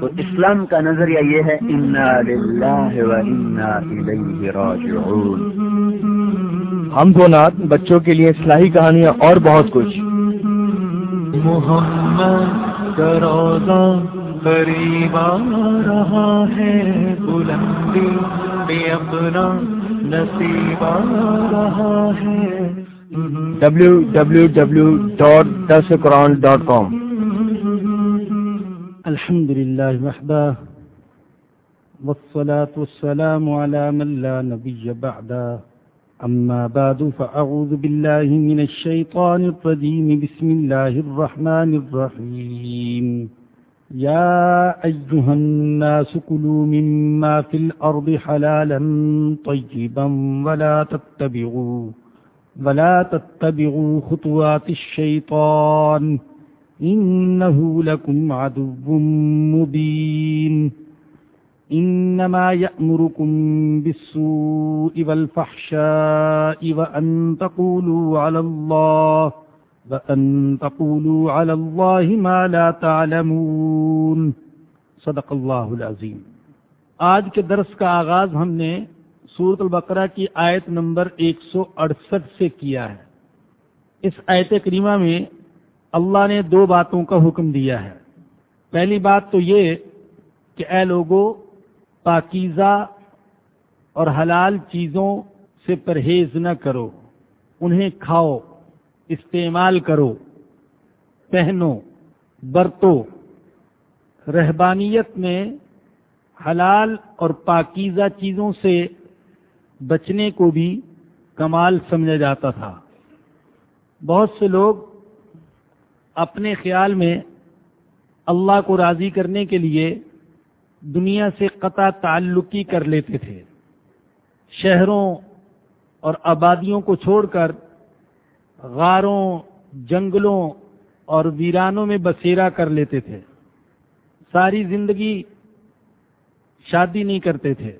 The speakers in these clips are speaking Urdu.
تو اسلام کا نظریہ یہ ہے ہم دو نات بچوں کے لیے اصلاحی کہانیاں اور بہت کچھ۔ محمد روزہ قریب آ رہا ہے بلندی بے اپنا نصیب آ رہا ہے۔ ڈبلو الحمد لله وحده، والصلاة والسلام على من لا نبي بعده. أما بعد، فأعوذ بالله من الشيطان الرجيم. بسم الله الرحمن الرحيم. يا أيها الناس كلوا مما في الأرض حلالا طيبا ولا تتبعوا ولا تتبعوا خطوات الشيطان. إنه لكم عدو مبين. إنما يأمركم بالسوء والفحشاء وأن تقولوا على الله، وأن تقولوا على الله ما لا تعلمون. صدق اللہ العظیم آج کے درس کا آغاز ہم نے سورت البقرہ کی آیت نمبر ایک سو اڑسٹھ سے کیا ہے۔ اس آیت کریمہ میں اللہ نے دو باتوں کا حکم دیا ہے۔ پہلی بات تو یہ کہ اے لوگوں پاکیزہ اور حلال چیزوں سے پرہیز نہ کرو، انہیں کھاؤ، استعمال کرو، پہنو، برتو۔ رہبانیت میں حلال اور پاکیزہ چیزوں سے بچنے کو بھی کمال سمجھا جاتا تھا۔ بہت سے لوگ اپنے خیال میں اللہ کو راضی کرنے کے لیے دنیا سے قطع تعلقی کر لیتے تھے۔ شہروں اور آبادیوں کو چھوڑ کر غاروں، جنگلوں اور ویرانوں میں بسیرا کر لیتے تھے۔ ساری زندگی شادی نہیں کرتے تھے۔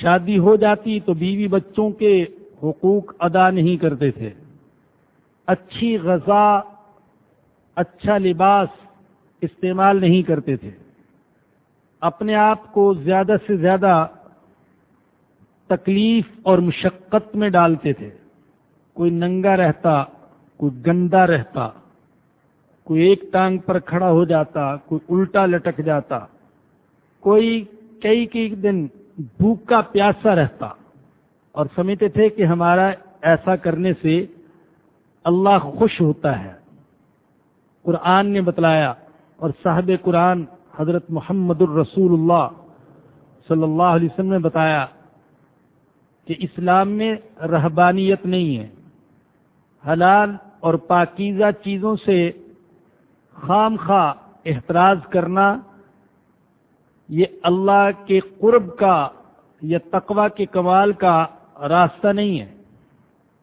شادی ہو جاتی تو بیوی بچوں کے حقوق ادا نہیں کرتے تھے۔ اچھی غذا اچھا لباس استعمال نہیں کرتے تھے۔ اپنے آپ کو زیادہ سے زیادہ تکلیف اور مشقت میں ڈالتے تھے۔ کوئی ننگا رہتا، کوئی گندا رہتا، کوئی ایک ٹانگ پر کھڑا ہو جاتا، کوئی الٹا لٹک جاتا، کوئی کئی کئی دن بھوکا پیاسا رہتا۔ اور سمجھتے تھے کہ ہمارا ایسا کرنے سے اللہ خوش ہوتا ہے۔ قرآن نے بتلایا اور صاحب قرآن حضرت محمد الرسول اللہ صلی اللہ علیہ وسلم نے بتایا کہ اسلام میں رہبانیت نہیں ہے۔ حلال اور پاکیزہ چیزوں سے خام خواہ احتراز کرنا یہ اللہ کے قرب کا یا تقوی کے کمال کا راستہ نہیں ہے۔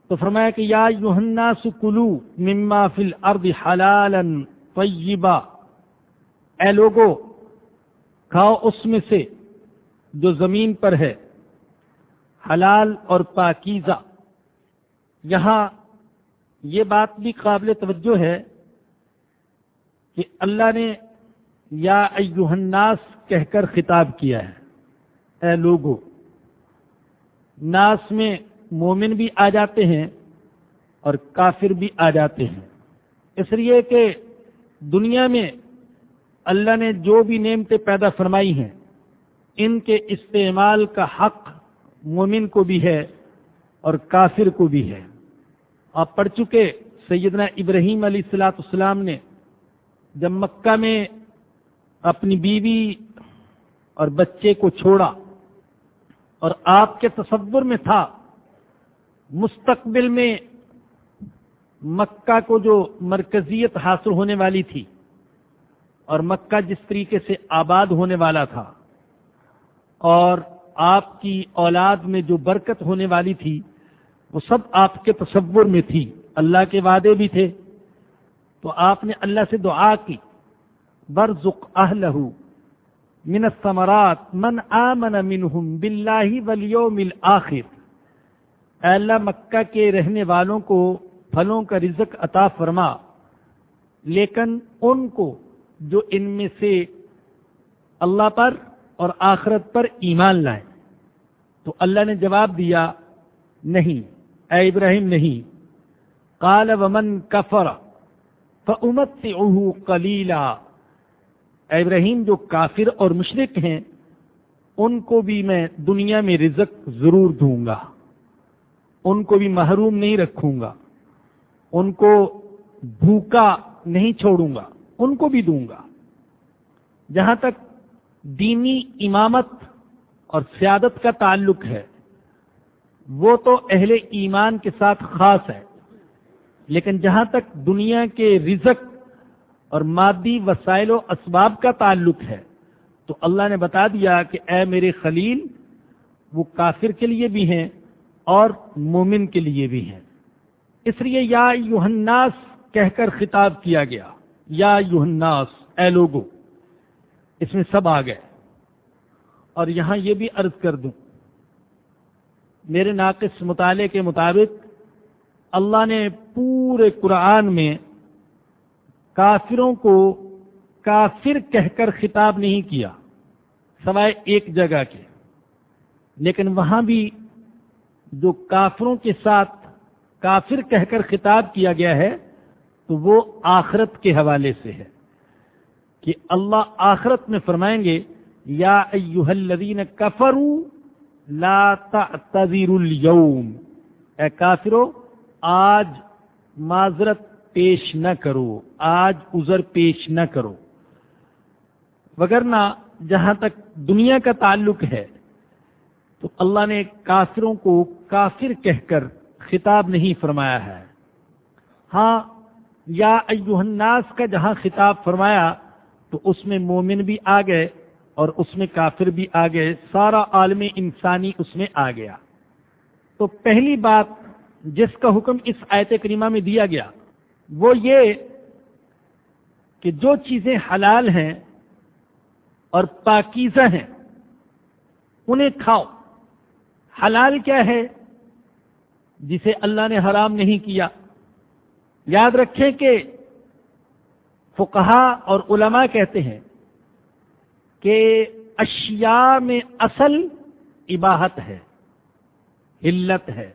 تو فرمایا کہ یا یوہنا سکلو مما فل ارد حلال طیبہ اے لوگو، کھاؤ اس میں سے جو زمین پر ہے، حلال اور پاکیزہ۔ یہاں یہ بات بھی قابل توجہ ہے کہ اللہ نے یا الناس کہہ کر خطاب کیا ہے۔ اے لوگو، ناس میں مومن بھی آ جاتے ہیں اور کافر بھی آ جاتے ہیں۔ اس لیے کہ دنیا میں اللہ نے جو بھی نعمتیں پیدا فرمائی ہیں، ان کے استعمال کا حق مومن کو بھی ہے اور کافر کو بھی ہے۔ آپ پڑھ چکے سیدنا ابراہیم علیہ السلاۃ السلام نے جب مکہ میں اپنی بیوی اور بچے کو چھوڑا اور آپ کے تصور میں تھا مستقبل میں مکہ کو جو مرکزیت حاصل ہونے والی تھی اور مکہ جس طریقے سے آباد ہونے والا تھا اور آپ کی اولاد میں جو برکت ہونے والی تھی، وہ سب آپ کے تصور میں تھی، اللہ کے وعدے بھی تھے۔ تو آپ نے اللہ سے دعا کی برزق اہلہ من الثمرات من آمن منہم باللہ والیوم الاخر اے اللہ مکہ کے رہنے والوں کو پھلوں کا رزق عطا فرما۔ لیکن ان کو جو ان میں سے اللہ پر اور آخرت پر ایمان لائے۔ تو اللہ نے جواب دیا، نہیں، اے ابراہیم، نہیں۔ قال ومن کفر فمت کلیلا ابراہیم، جو کافر اور مشرق ہیں، ان کو بھی میں دنیا میں رزق ضرور دوں گا۔ ان کو بھی محروم نہیں رکھوں گا، ان کو بھوکا نہیں چھوڑوں گا، ان کو بھی دوں گا۔ جہاں تک دینی امامت اور سیادت کا تعلق ہے، وہ تو اہل ایمان کے ساتھ خاص ہے، لیکن جہاں تک دنیا کے رزق اور مادی وسائل و اسباب کا تعلق ہے، تو اللہ نے بتا دیا کہ اے میرے خلیل، وہ کافر کے لیے بھی ہیں اور مومن کے لیے بھی ہیں۔ اس لیے یا یوہناس کہہ کر خطاب کیا گیا۔ یا یوہناس اے لوگو، اس میں سب آ گئے۔ اور یہاں یہ بھی عرض کر دوں، میرے ناقص مطالعے کے مطابق اللہ نے پورے قرآن میں کافروں کو کافر کہہ کر خطاب نہیں کیا، سوائے ایک جگہ کے۔ لیکن وہاں بھی جو کافروں کے ساتھ کافر کہہ کر خطاب کیا گیا ہے، تو وہ آخرت کے حوالے سے ہے۔ کہ اللہ آخرت میں فرمائیں گے، یا ایوہ الذین کفروا لا تعتذر اليوم۔ اے کافرو، آج معذرت پیش نہ کرو، آج عذر پیش نہ کرو۔ وگرنہ جہاں تک دنیا کا تعلق ہے تو اللہ نے کافروں کو کافر کہہ کر خطاب نہیں فرمایا ہے۔ ہاں یا ایوہ الناس کا جہاں خطاب فرمایا، تو اس میں مومن بھی آ گئے اور اس میں کافر بھی آ گئے، سارا عالم انسانی اس میں آ گیا۔ تو پہلی بات جس کا حکم اس آیت کریمہ میں دیا گیا، وہ یہ کہ جو چیزیں حلال ہیں اور پاکیزہ ہیں، انہیں کھاؤ۔ حلال کیا ہے جسے اللہ نے حرام نہیں کیا؟ یاد رکھیں کہ فقہا اور علماء کہتے ہیں کہ اشیاء میں اصل عباہت ہے، حلت ہے،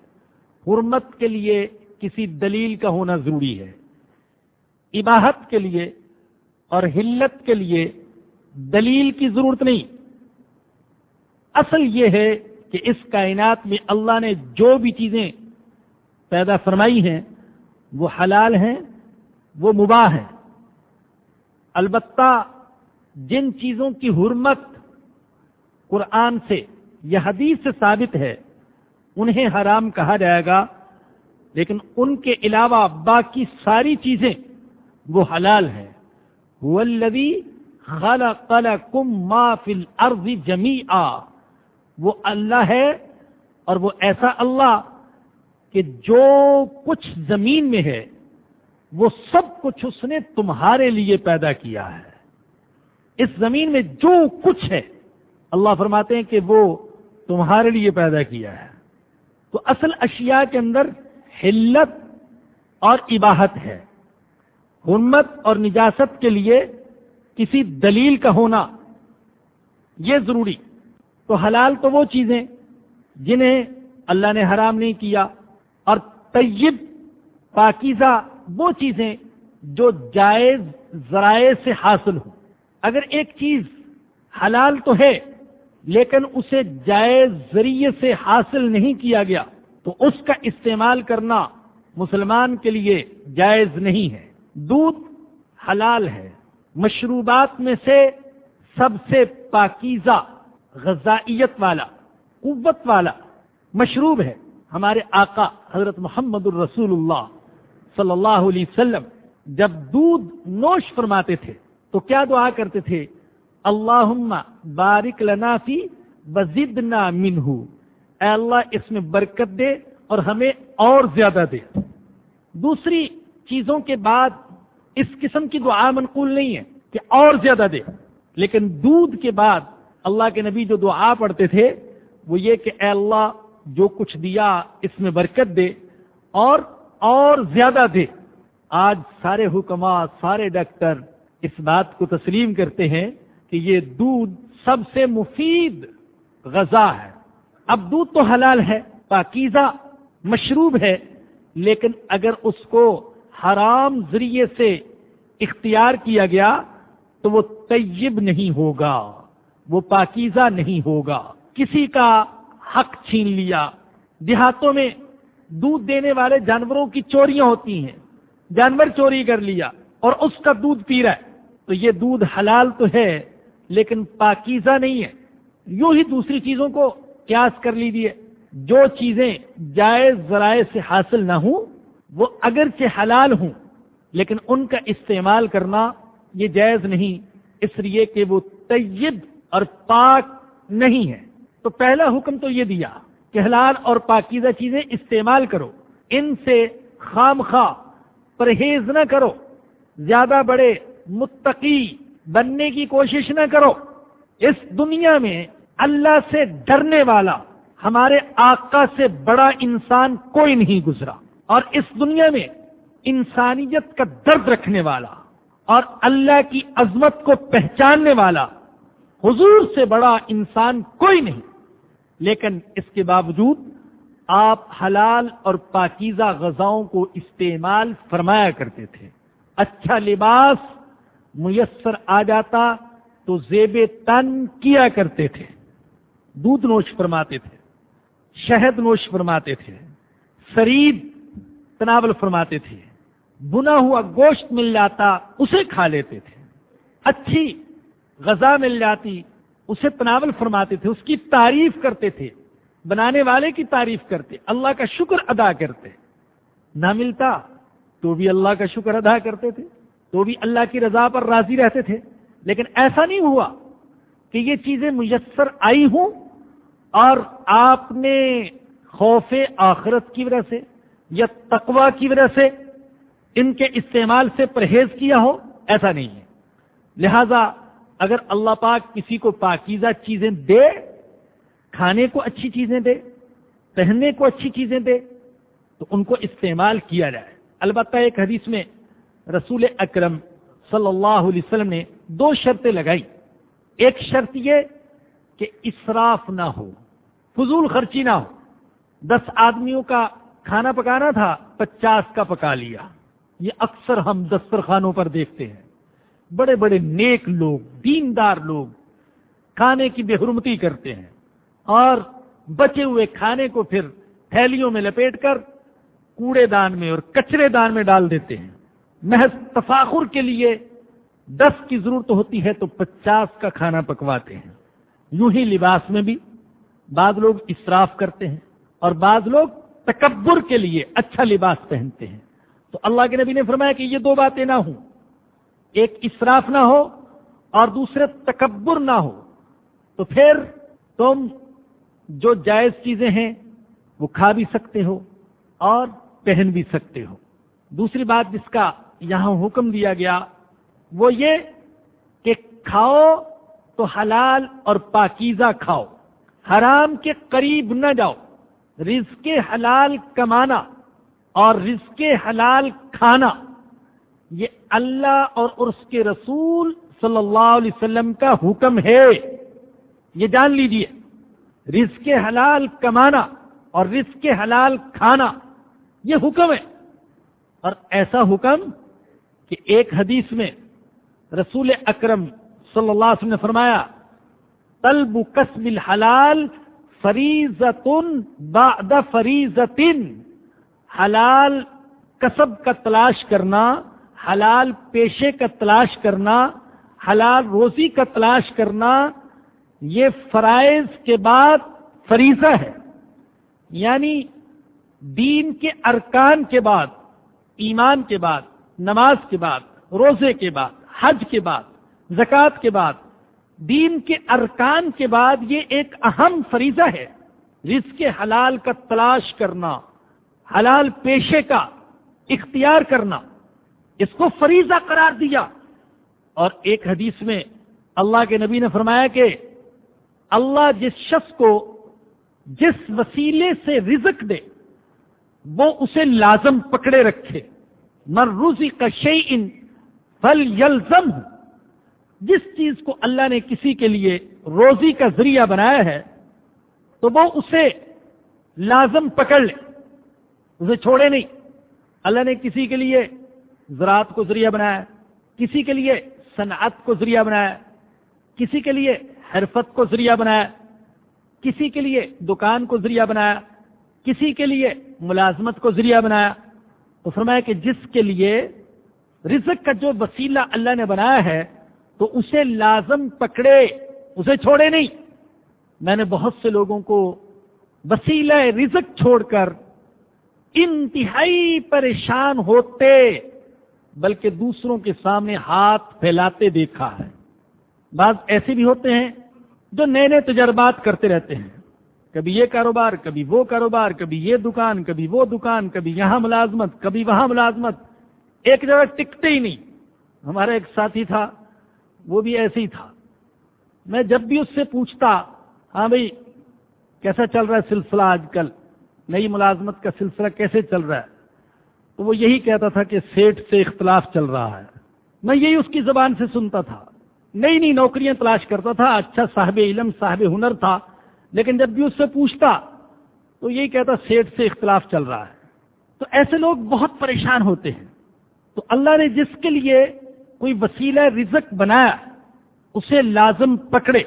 حرمت کے لیے کسی دلیل کا ہونا ضروری ہے۔ عباہت کے لیے اور حلت کے لیے دلیل کی ضرورت نہیں۔ اصل یہ ہے کہ اس کائنات میں اللہ نے جو بھی چیزیں پیدا فرمائی ہیں، وہ حلال ہیں، وہ مباح ہیں۔ البتہ جن چیزوں کی حرمت قرآن سے یا حدیث سے ثابت ہے، انہیں حرام کہا جائے گا، لیکن ان کے علاوہ باقی ساری چیزیں وہ حلال ہیں۔ والذی خلق لکم ما فی الارض جمیعا۔ وہ اللہ ہے اور وہ ایسا اللہ کہ جو کچھ زمین میں ہے، وہ سب کچھ اس نے تمہارے لیے پیدا کیا ہے۔ اس زمین میں جو کچھ ہے، اللہ فرماتے ہیں کہ وہ تمہارے لیے پیدا کیا ہے۔ تو اصل اشیاء کے اندر حلت اور اباہت ہے۔ حرمت اور نجاست کے لیے کسی دلیل کا ہونا یہ ضروری۔ تو حلال تو وہ چیزیں جنہیں اللہ نے حرام نہیں کیا اور طیب، پاکیزہ وہ چیزیں جو جائز ذرائع سے حاصل ہوں۔ اگر ایک چیز حلال تو ہے، لیکن اسے جائز ذریعے سے حاصل نہیں کیا گیا، تو اس کا استعمال کرنا مسلمان کے لیے جائز نہیں ہے۔ دودھ حلال ہے۔ مشروبات میں سے سب سے پاکیزہ غذائیت والا، قوت والا مشروب ہے ہمارے آقا حضرت محمد الرسول اللہ صلی اللہ علیہ وسلم جب دودھ نوش فرماتے تھے تو کیا دعا کرتے تھے؟ اللہ بارک لنافی بزد نہ اے اللہ، اس میں برکت دے اور ہمیں اور زیادہ دے۔ دوسری چیزوں کے بعد اس قسم کی دعا منقول نہیں ہے کہ اور زیادہ دے، لیکن دودھ کے بعد اللہ کے نبی جو دعا پڑھتے تھے، وہ یہ کہ اے اللہ جو کچھ دیا اس میں برکت دے اور اور زیادہ دے۔ آج سارے حکمہ سارے ڈاکٹر اس بات کو تسلیم کرتے ہیں کہ یہ دودھ سب سے مفید غذا ہے۔ اب دودھ تو حلال ہے، پاکیزہ، مشروب ہے، لیکن اگر اس کو حرام ذریعے سے اختیار کیا گیا تو وہ طیب نہیں ہوگا۔ وہ پاکیزہ نہیں ہوگا۔ کسی کا حق چھین لیا۔ دیہاتوں میں دودھ دینے والے جانوروں کی چوریاں ہوتی ہیں۔ جانور چوری کر لیا اور اس کا دودھ پی رہا ہے۔ تو یہ دودھ حلال تو ہے، لیکن پاکیزہ نہیں ہے۔ یوں ہی دوسری چیزوں کو قیاس کر لیجیے جو چیزیں جائز ذرائع سے حاصل نہ ہوں، وہ اگرچہ حلال ہوں، لیکن ان کا استعمال کرنا یہ جائز نہیں۔ اس لیے کہ وہ طیب اور پاک نہیں ہے۔ تو پہلا حکم تو یہ دیا کہ حلال اور پاکیزہ چیزیں استعمال کرو۔ ان سے خام خواہ پرہیز نہ کرو۔ زیادہ بڑے متقی بننے کی کوشش نہ کرو۔ اس دنیا میں اللہ سے ڈرنے والا ہمارے آقا سے بڑا انسان کوئی نہیں گزرا۔ اور اس دنیا میں انسانیت کا درد رکھنے والا اور اللہ کی عظمت کو پہچاننے والا حضور سے بڑا انسان کوئی نہیں۔ لیکن اس کے باوجود آپ حلال اور پاکیزہ غذاؤں کو استعمال فرمایا کرتے تھے۔ اچھا لباس میسر آ جاتا تو زیب تن کیا کرتے تھے۔ دودھ نوش فرماتے تھے۔ شہد نوش فرماتے تھے۔ شرید تناول فرماتے تھے۔ بنا ہوا گوشت مل جاتا اسے کھا لیتے تھے۔ اچھی غذا مل جاتی، اسے تناول فرماتے تھے، اس کی تعریف کرتے تھے، بنانے والے کی تعریف کرتے، اللہ کا شکر ادا کرتے۔ نہ ملتا تو بھی اللہ کا شکر ادا کرتے تھے، تو بھی اللہ کی رضا پر راضی رہتے تھے۔ لیکن ایسا نہیں ہوا کہ یہ چیزیں میسر آئی ہوں اور آپ نے خوف آخرت کی وجہ سے یا تقوا کی وجہ سے ان کے استعمال سے پرہیز کیا ہو، ایسا نہیں ہے۔ لہذا اگر اللہ پاک کسی کو پاکیزہ چیزیں دے، کھانے کو اچھی چیزیں دے، پہننے کو اچھی چیزیں دے، تو ان کو استعمال کیا جائے۔ البتہ ایک حدیث میں رسول اکرم صلی اللہ علیہ وسلم نے دو شرطیں لگائی۔ ایک شرط یہ کہ اسراف نہ ہو، فضول خرچی نہ ہو۔ دس آدمیوں کا کھانا پکانا تھا، پچاس کا پکا لیا۔ یہ اکثر ہم دسترخانوں پر دیکھتے ہیں۔ بڑے بڑے نیک لوگ، دیندار لوگ کھانے کی بے حرمتی کرتے ہیں اور بچے ہوئے کھانے کو پھر تھیلیوں میں لپیٹ کر کوڑے دان میں اور کچرے دان میں ڈال دیتے ہیں۔ محض تفاخر کے لیے دس کی ضرورت ہوتی ہے تو پچاس کا کھانا پکواتے ہیں۔ یوں ہی لباس میں بھی بعض لوگ اسراف کرتے ہیں اور بعض لوگ تکبر کے لیے اچھا لباس پہنتے ہیں۔ تو اللہ کے نبی نے فرمایا کہ یہ دو باتیں نہ ہوں۔ ایک اسراف نہ ہو اور دوسرے تکبر نہ ہو۔ تو پھر تم جو جائز چیزیں ہیں وہ کھا بھی سکتے ہو اور پہن بھی سکتے ہو۔ دوسری بات جس کا یہاں حکم دیا گیا وہ یہ کہ کھاؤ تو حلال اور پاکیزہ کھاؤ۔ حرام کے قریب نہ جاؤ۔ رزق حلال کمانا اور رزق حلال کھانا۔ یہ اللہ اور اس کے رسول صلی اللہ علیہ وسلم کا حکم ہے۔ یہ جان لیجیے، رزق حلال کمانا اور رزق حلال کھانا، یہ حکم ہے۔ اور ایسا حکم کہ ایک حدیث میں رسول اکرم صلی اللہ علیہ وسلم نے فرمایا، طلب قسم الحلال فریضتن بعد فریضتن۔ حلال کسب کا تلاش کرنا حلال پیشے کا تلاش کرنا، حلال روزی کا تلاش کرنا، یہ فرائض کے بعد فریضہ ہے۔ یعنی دین کے ارکان کے بعد، ایمان کے بعد، نماز کے بعد، روزے کے بعد، حج کے بعد، زکوٰۃ کے بعد، دین کے ارکان کے بعد یہ ایک اہم فریضہ ہے۔ رزق کے حلال کا تلاش کرنا، حلال پیشے کا اختیار کرنا۔ اس کو فریضہ قرار دیا۔ اور ایک حدیث میں اللہ کے نبی نے فرمایا کہ اللہ جس شخص کو جس وسیلے سے رزق دے، وہ اسے لازم پکڑے رکھے۔ مر روزی کا شعی ان فل یلزم جس چیز کو اللہ نے کسی کے لیے روزی کا ذریعہ بنایا ہے، تو وہ اسے لازم پکڑ لے۔ اسے چھوڑے نہیں۔ اللہ نے کسی کے لیے زراعت کو ذریعہ بنایا کسی کے لیے صنعت کو ذریعہ بنایا کسی کے لیے حرفت کو ذریعہ بنایا کسی کے لیے دکان کو ذریعہ بنایا کسی کے لیے ملازمت کو ذریعہ بنایا تو فرمایا کہ جس کے لیے رزق کا جو وسیلہ اللہ نے بنایا ہے، تو اسے لازم پکڑے، اسے چھوڑے نہیں۔ میں نے بہت سے لوگوں کو وسیلہ رزق چھوڑ کر انتہائی پریشان ہوتے بلکہ دوسروں کے سامنے ہاتھ پھیلاتے دیکھا ہے۔ بعض ایسے بھی ہوتے ہیں جو نئے نئے تجربات کرتے رہتے ہیں۔ کبھی یہ کاروبار، کبھی وہ کاروبار، کبھی یہ دکان، کبھی وہ دکان، کبھی یہاں ملازمت، کبھی وہاں ملازمت۔ ایک جگہ ٹکتے ہی نہیں۔ ہمارا ایک ساتھی تھا، وہ بھی ایسے ہی تھا۔ میں جب بھی اس سے پوچھتا ہاں بھائی، کیسا چل رہا ہے سلسلہ آج کل؟ نئی ملازمت کا سلسلہ کیسے چل رہا ہے؟ تو وہ یہی کہتا تھا کہ سیٹ سے اختلاف چل رہا ہے۔ میں یہی اس کی زبان سے سنتا تھا۔ نئی نئی نوکریاں تلاش کرتا تھا۔ اچھا صاحب علم، صاحب ہنر تھا۔ لیکن جب بھی اس سے پوچھتا تو یہی کہتا سیٹ سے اختلاف چل رہا ہے۔ تو ایسے لوگ بہت پریشان ہوتے ہیں۔ تو اللہ نے جس کے لیے کوئی وسیلہ، رزق بنایا، اسے لازم پکڑے۔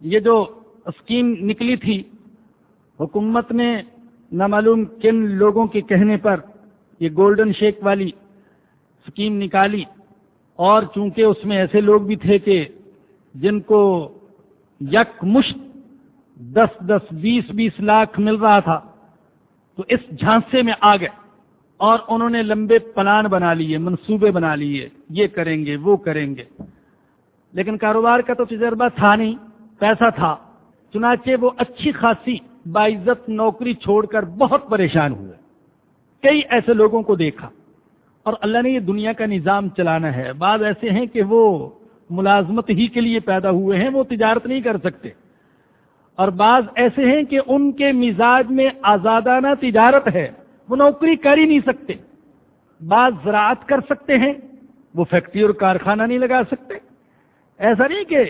یہ جو اسکیم نکلی تھی، حکومت نے نامعلوم کن لوگوں کے کہنے پر یہ گولڈن شیک والی اسکیم نکالی اور چونکہ اس میں ایسے لوگ بھی تھے کہ جن کو یک مشت دس دس بیس بیس لاکھ مل رہا تھا، تو اس جھانسے میں آ گئے اور انہوں نے لمبے پلان بنا لیے، منصوبے بنا لیے، یہ کریں گے، وہ کریں گے۔ لیکن کاروبار کا تو تجربہ تھا نہیں، پیسہ تھا۔ چنانچہ وہ اچھی خاصی باعزت نوکری چھوڑ کر بہت پریشان ہوئے۔ کئی ایسے لوگوں کو دیکھا اور اللہ نے یہ دنیا کا نظام چلانا ہے۔ بعض ایسے ہیں کہ وہ ملازمت ہی کے لیے پیدا ہوئے ہیں، وہ تجارت نہیں کر سکتے۔ اور بعض ایسے ہیں کہ ان کے مزاج میں آزادانہ تجارت ہے، وہ نوکری کر ہی نہیں سکتے۔ بعض زراعت کر سکتے ہیں، وہ فیکٹری اور کارخانہ نہیں لگا سکتے۔ ایسا نہیں کہ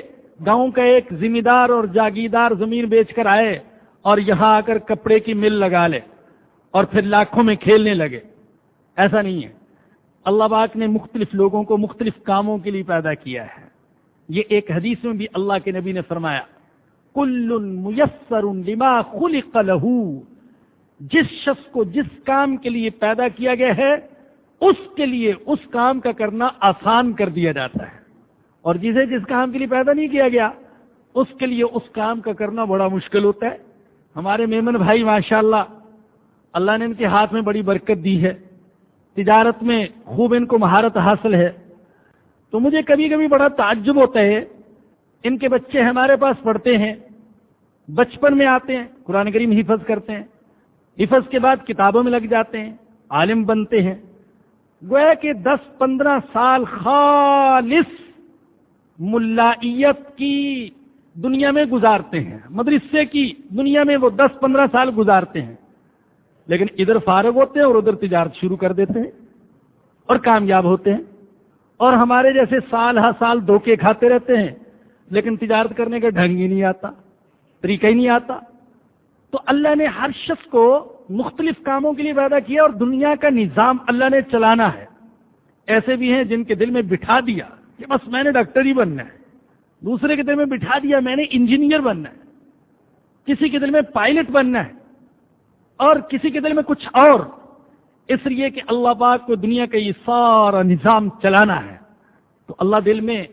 گاؤں کا ایک ذمہ دار اور جاگیدار زمین بیچ کر آئے اور یہاں آ کر کپڑے کی مل لگا لے۔ اور پھر لاکھوں میں کھیلنے لگے۔ ایسا نہیں ہے۔ اللہ باغ نے مختلف لوگوں کو مختلف کاموں کے لیے پیدا کیا ہے۔ یہ ایک حدیث میں بھی اللہ کے نبی نے فرمایا، کل میسر لما خلق له، جس شخص کو جس کام کے لیے پیدا کیا گیا ہے، اس کے لیے اس کام کا کرنا آسان کر دیا جاتا ہے۔ اور جسے جس کام کے لیے پیدا نہیں کیا گیا، اس کے لیے اس کام کا کرنا بڑا مشکل ہوتا ہے۔ ہمارے میمن بھائی ماشاء اللہ اللہ نے ان کے ہاتھ میں بڑی برکت دی ہے، تجارت میں خوب ان کو مہارت حاصل ہے۔ تو مجھے کبھی کبھی بڑا تعجب ہوتا ہے، ان کے بچے ہمارے پاس پڑھتے ہیں، بچپن میں آتے ہیں، قرآن کریم حفظ کرتے ہیں، حفظ کے بعد کتابوں میں لگ جاتے ہیں، عالم بنتے ہیں۔ گویا کہ دس پندرہ سال خالص ملائیت کی دنیا میں گزارتے ہیں، مدرسے کی دنیا میں وہ دس پندرہ سال گزارتے ہیں۔ لیکن ادھر فارغ ہوتے ہیں اور ادھر تجارت شروع کر دیتے ہیں اور کامیاب ہوتے ہیں اور ہمارے جیسے سال ہر سال دھوکے کھاتے رہتے ہیں لیکن تجارت کرنے کا ڈھنگ ہی نہیں آتا، طریقہ ہی نہیں آتا۔ تو اللہ نے ہر شخص کو مختلف کاموں کے لیے پیدا کیا اور دنیا کا نظام اللہ نے چلانا ہے۔ ایسے بھی ہیں جن کے دل میں بٹھا دیا کہ بس میں نے ڈاکٹر ہی بننا ہے، دوسرے کے دل میں بٹھا دیا میں نے انجینئر بننا ہے، کسی کے دل میں پائلٹ بننا ہے۔ اور کسی کے دل میں کچھ اور۔ اس لیے کہ اللہ پاک کو دنیا کا یہ سارا نظام چلانا ہے۔ تو اللہ دل میں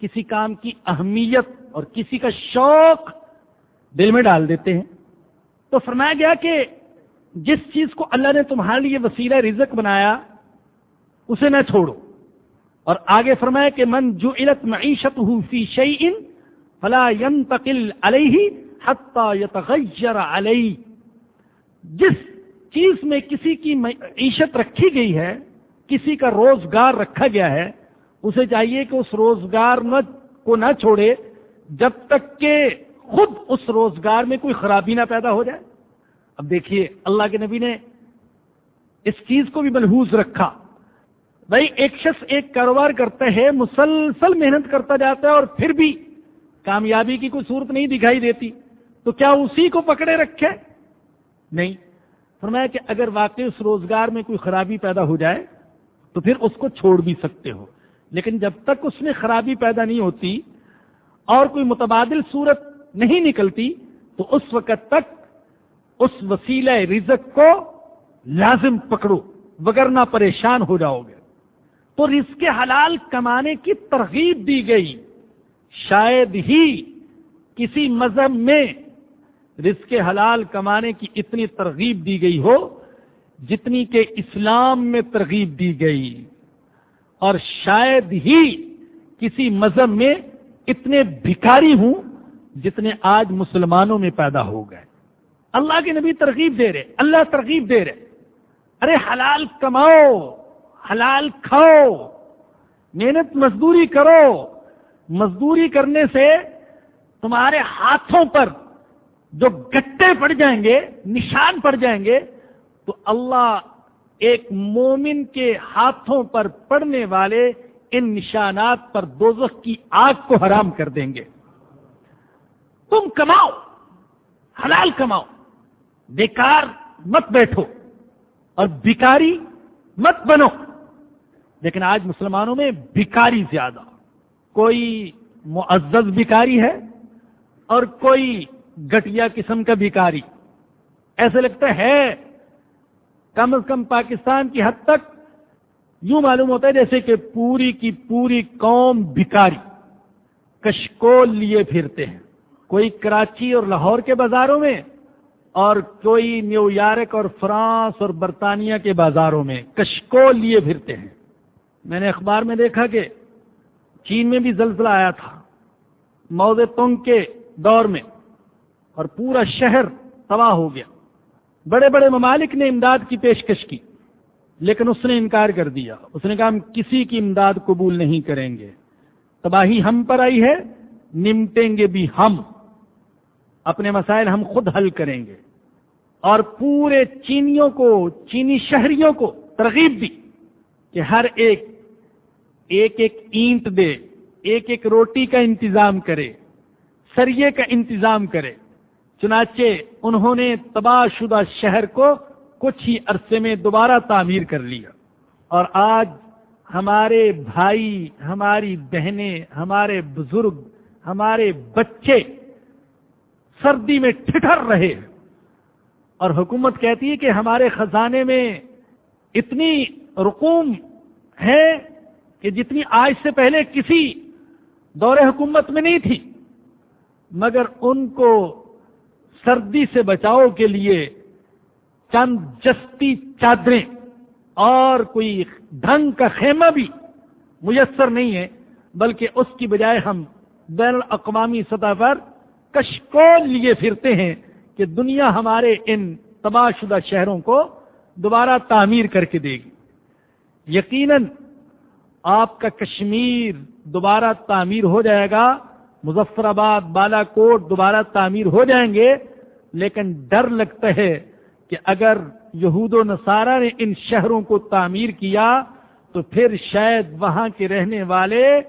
کسی کام کی اہمیت اور کسی کا شوق دل میں ڈال دیتے ہیں۔ تو فرمایا گیا کہ جس چیز کو اللہ نے تمہارے لیے وسیلہ رزق بنایا، اسے نہ چھوڑو۔ اور آگے فرمایا کہ من جو علت معیشت ہو فی شعی ان فلا ينتقل علیہ حتی یتغیر علیہ۔ جس چیز میں کسی کی معیشت رکھی گئی ہے، کسی کا روزگار رکھا گیا ہے، اسے چاہیے کہ اس روزگار کو نہ چھوڑے، جب تک کہ خود اس روزگار میں کوئی خرابی نہ پیدا ہو جائے۔ اب دیکھیے، اللہ کے نبی نے اس چیز کو بھی ملحوظ رکھا۔ بھائی، ایک شخص ایک کاروبار کرتا ہے، مسلسل محنت کرتا جاتا ہے اور پھر بھی کامیابی کی کوئی صورت نہیں دکھائی دیتی۔ تو کیا اسی کو پکڑے رکھے؟ نہیں۔ فرمایا کہ اگر واقعی اس روزگار میں کوئی خرابی پیدا ہو جائے تو پھر اس کو چھوڑ بھی سکتے ہو۔ لیکن جب تک اس میں خرابی پیدا نہیں ہوتی اور کوئی متبادل صورت نہیں نکلتی تو اس وقت تک اس وسیلہ رزق کو لازم پکڑو، وگرنہ پریشان ہو جاؤ گے۔ تو رزق حلال کمانے کی ترغیب دی گئی۔ شاید ہی کسی مذہب میں رزق حلال کمانے کی اتنی ترغیب دی گئی ہو جتنی کہ اسلام میں ترغیب دی گئی۔ اور شاید ہی کسی مذہب میں اتنے بھکاری ہوں جتنے آج مسلمانوں میں پیدا ہو گئے۔ اللہ کے نبی ترغیب دے رہے، اللہ ترغیب دے رہے۔ ارے حلال کماؤ، حلال کھاؤ، محنت مزدوری کرو۔ مزدوری کرنے سے تمہارے ہاتھوں پر جو گٹے پڑ جائیں گے، نشان پڑ جائیں گے، تو اللہ ایک مومن کے ہاتھوں پر پڑنے والے ان نشانات پر دوزخ کی آگ کو حرام کر دیں گے۔ تم کماؤ، حلال کماؤ، بیکار مت بیٹھو اور بیکاری مت بنو۔ لیکن آج مسلمانوں میں بیکاری زیادہ۔ کوئی معزز بیکاری ہے اور کوئی گٹیا قسم کا بیکاری ایسے لگتا ہے کم از کم پاکستان کی حد تک یوں معلوم ہوتا ہے جیسے کہ پوری کی پوری قوم بھکاری کشکول لیے پھرتے ہیں۔ کوئی کراچی اور لاہور کے بازاروں میں اور کوئی نیو یارک اور فرانس اور برطانیہ کے بازاروں میں کشکول لیے پھرتے ہیں۔ میں نے اخبار میں دیکھا کہ چین میں بھی زلزلہ آیا تھا۔ موز تنگ کے دور میں اور پورا شہر تباہ ہو گیا۔ بڑے بڑے ممالک نے امداد کی پیشکش کی، لیکن اس نے انکار کر دیا۔ اس نے کہا، ہم کسی کی امداد قبول نہیں کریں گے۔ تباہی ہم پر آئی ہے، نمٹیں گے بھی ہم۔ اپنے مسائل ہم خود حل کریں گے۔ اور پورے چینیوں کو، چینی شہریوں کو ترغیب دی کہ ہر ایک ایک ایک اینٹ دے، ایک ایک روٹی کا انتظام کرے، سریے کا انتظام کرے۔ چنانچہ انہوں نے تباہ شدہ شہر کو کچھ ہی عرصے میں دوبارہ تعمیر کر لیا۔ اور آج ہمارے بھائی، ہماری بہنیں، ہمارے بزرگ، ہمارے بچے سردی میں ٹھٹر رہے اور حکومت کہتی ہے کہ ہمارے خزانے میں اتنی رقوم ہے کہ جتنی آج سے پہلے کسی دور حکومت میں نہیں تھی، مگر ان کو سردی سے بچاؤ کے لیے چند جستی چادریں اور کوئی ڈھنگ کا خیمہ بھی میسر نہیں ہے، بلکہ اس کی بجائے ہم بین الاقوامی سطح پر کشکول لیے پھرتے ہیں کہ دنیا ہمارے ان تباہ شدہ شہروں کو دوبارہ تعمیر کر کے دے گی۔ یقیناً آپ کا کشمیر دوبارہ تعمیر ہو جائے گا مظفر آباد بالا کوٹ دوبارہ تعمیر ہو جائیں گے لیکن ڈر لگتا ہے کہ اگر یہود و نصارہ نے ان شہروں کو تعمیر کیا تو پھر شاید وہاں کے رہنے والے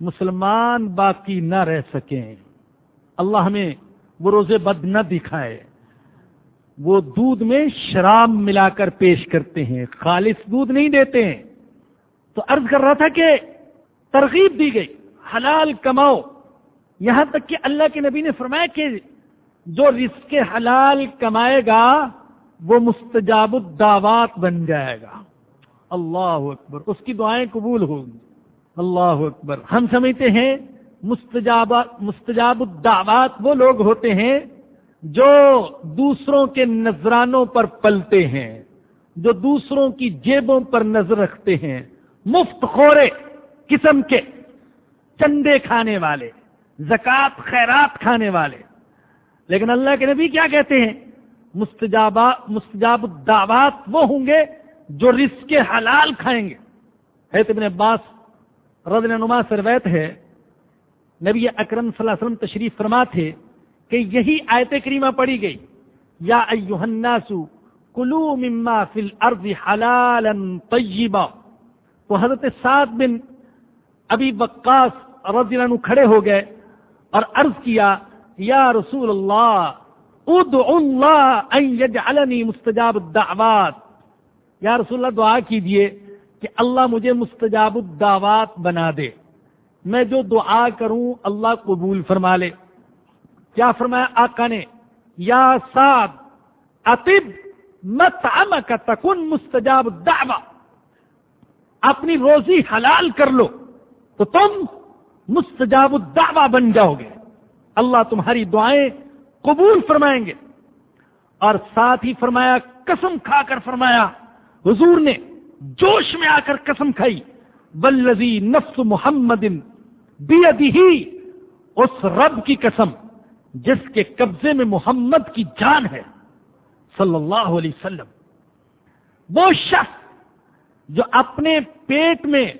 مسلمان باقی نہ رہ سکیں۔ اللہ ہمیں وہ روزے بد نہ دکھائے۔ وہ دودھ میں شراب ملا کر پیش کرتے ہیں، خالص دودھ نہیں دیتے ہیں۔ تو عرض کر رہا تھا کہ ترغیب دی گئی، حلال کماؤ۔ یہاں تک کہ اللہ کے نبی نے فرمایا کہ جو رزق حلال کمائے گا، وہ مستجاب الدعوات بن جائے گا۔ اللہ اکبر، اس کی دعائیں قبول ہوگی اللہ اکبر۔ ہم سمجھتے ہیں مستجاب مستجاب الدعوات وہ لوگ ہوتے ہیں جو دوسروں کے نذرانوں پر پلتے ہیں، جو دوسروں کی جیبوں پر نظر رکھتے ہیں۔ مفت خورے قسم کے، چندے کھانے والے زکات خیرات کھانے والے۔ لیکن اللہ کے نبی کیا کہتے ہیں؟ مستجاب الدعوات وہ ہوں گے جو رزق حلال کھائیں گے۔ ہے ابن عباس رضی نما سے روایت ہے، نبی اکرم صلی اللہ علیہ وسلم تشریف فرما تھے کہ یہی آیت کریمہ پڑی گئی۔ یا ایوہ کلو مما فی الارض حلالا طیبا۔ تو حضرت سعد بن ابی وقاص رضی اللہ عنہ کھڑے ہو گئے اور عرض کیا یا رسول اللہ، ادعو اللہ ان یجعلنی مستجاب الدعوات۔ یا رسول اللہ، دعا کیجیے کہ اللہ مجھے مستجاب الدعوات بنا دے۔ میں جو دعا کروں، اللہ قبول فرما لے۔ کیا فرمایا آقا نے؟ یا سعد، اطب مطعمک تکن مستجاب الدعوہ۔ اپنی روزی حلال کر لو تو تم مستجاب الدعوہ بن جاؤ گے۔ اللہ تمہاری دعائیں قبول فرمائیں گے۔ اور ساتھ ہی فرمایا، قسم کھا کر فرمایا، حضور نے جوش میں آ کر قسم کھائی بلزی نفس محمد اس رب کی قسم، جس کے قبضے میں محمد کی جان ہے۔ صلی اللہ علیہ وسلم۔ وہ شخص جو اپنے پیٹ میں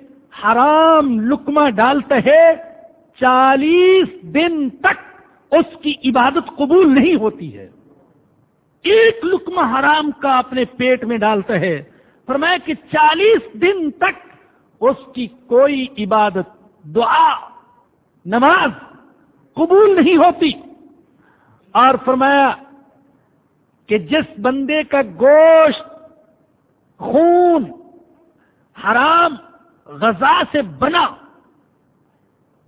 حرام لکما ڈالتا ہے چالیس دن تک اس کی عبادت قبول نہیں ہوتی ہے۔ ایک لکما حرام کا اپنے پیٹ میں ڈالتا ہے۔ فرمایا کہ چالیس دن تک اس کی کوئی عبادت، دعا، نماز قبول نہیں ہوتی۔ اور فرمایا کہ جس بندے کا گوشت، خون حرام، غذا سے بنا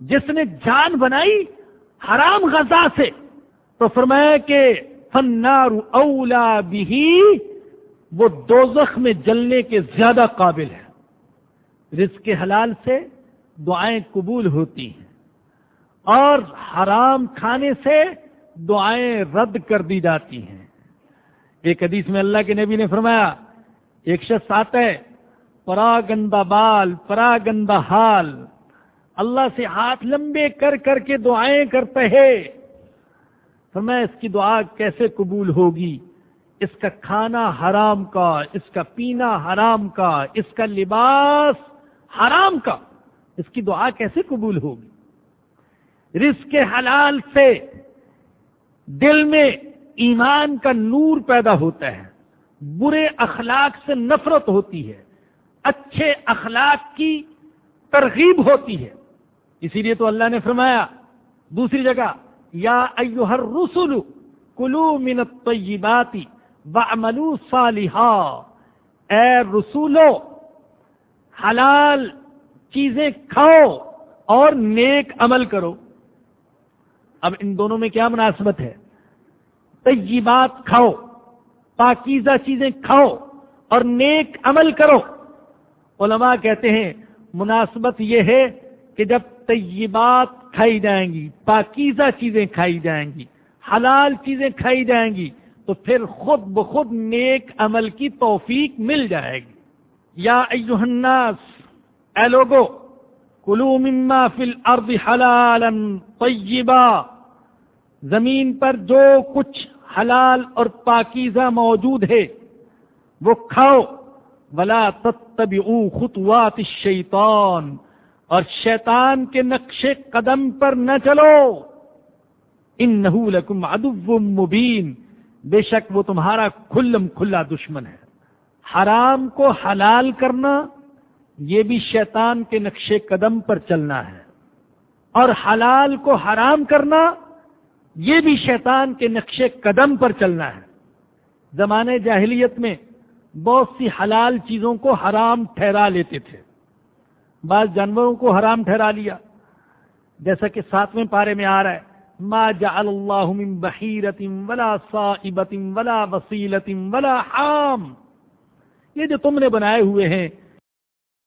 جس نے جان بنائی حرام غذا سے تو فرمایا کہ فنار اولا بھی وہ دوزخ میں جلنے کے زیادہ قابل ہے۔ رزق کے حلال سے دعائیں قبول ہوتی ہیں۔ اور حرام کھانے سے دعائیں رد کر دی جاتی ہیں۔ ایک حدیث میں اللہ کے نبی نے فرمایا، ایک شخص آتا ہے پرا گندا بال پرا گندا حال اللہ سے ہاتھ لمبے کر کر کے دعائیں کرتا ہے۔ فرمایا، اس کی دعا کیسے قبول ہوگی؟ اس کا کھانا حرام کا، اس کا پینا حرام کا، اس کا لباس حرام کا۔ اس کی دعا کیسے قبول ہوگی؟ رزق کے حلال سے دل میں ایمان کا نور پیدا ہوتا ہے۔ برے اخلاق سے نفرت ہوتی ہے۔ اچھے اخلاق کی ترغیب ہوتی ہے۔ اسی لیے تو اللہ نے فرمایا، دوسری جگہ، یا ایوہر رسول کلو من الطیباتی وعملو صالحا۔ اے رسولو، حلال چیزیں کھاؤ اور نیک عمل کرو۔ اب ان دونوں میں کیا مناسبت ہے؟ طیبات کھاؤ، پاکیزہ چیزیں کھاؤ اور نیک عمل کرو۔ علماء کہتے ہیں، مناسبت یہ ہے کہ جب طیبات کھائی جائیں گی، پاکیزہ چیزیں کھائی جائیں گی، حلال چیزیں کھائی جائیں گی، تو پھر خود بخود نیک عمل کی توفیق مل جائے گی۔ یا ایوہ الناس، اے لوگو کلو مما فی الارض حلالا طیبا، زمین پر جو کچھ حلال اور پاکیزہ موجود ہے، وہ کھاؤ۔ ولا تتبعوا خطوات الشیطان اور شیطان کے نقش قدم پر نہ چلو۔ انہو لکم عدو مبین۔ بے شک وہ تمہارا کھلم کھلا دشمن ہے۔ حرام کو حلال کرنا، یہ بھی شیطان کے نقش قدم پر چلنا ہے۔ اور حلال کو حرام کرنا، یہ بھی شیطان کے نقش قدم پر چلنا ہے۔ زمانے جاہلیت میں بہت سی حلال چیزوں کو حرام ٹھہرا لیتے تھے۔ بعض جانوروں کو حرام ٹھہرا لیا۔ جیسا کہ ساتویں پارے میں آ رہا ہے، ما جعل اللہ من بحیرت ولا صائبت ولا وسیلت ولا حام۔ یہ جو تم نے بنائے ہوئے ہیں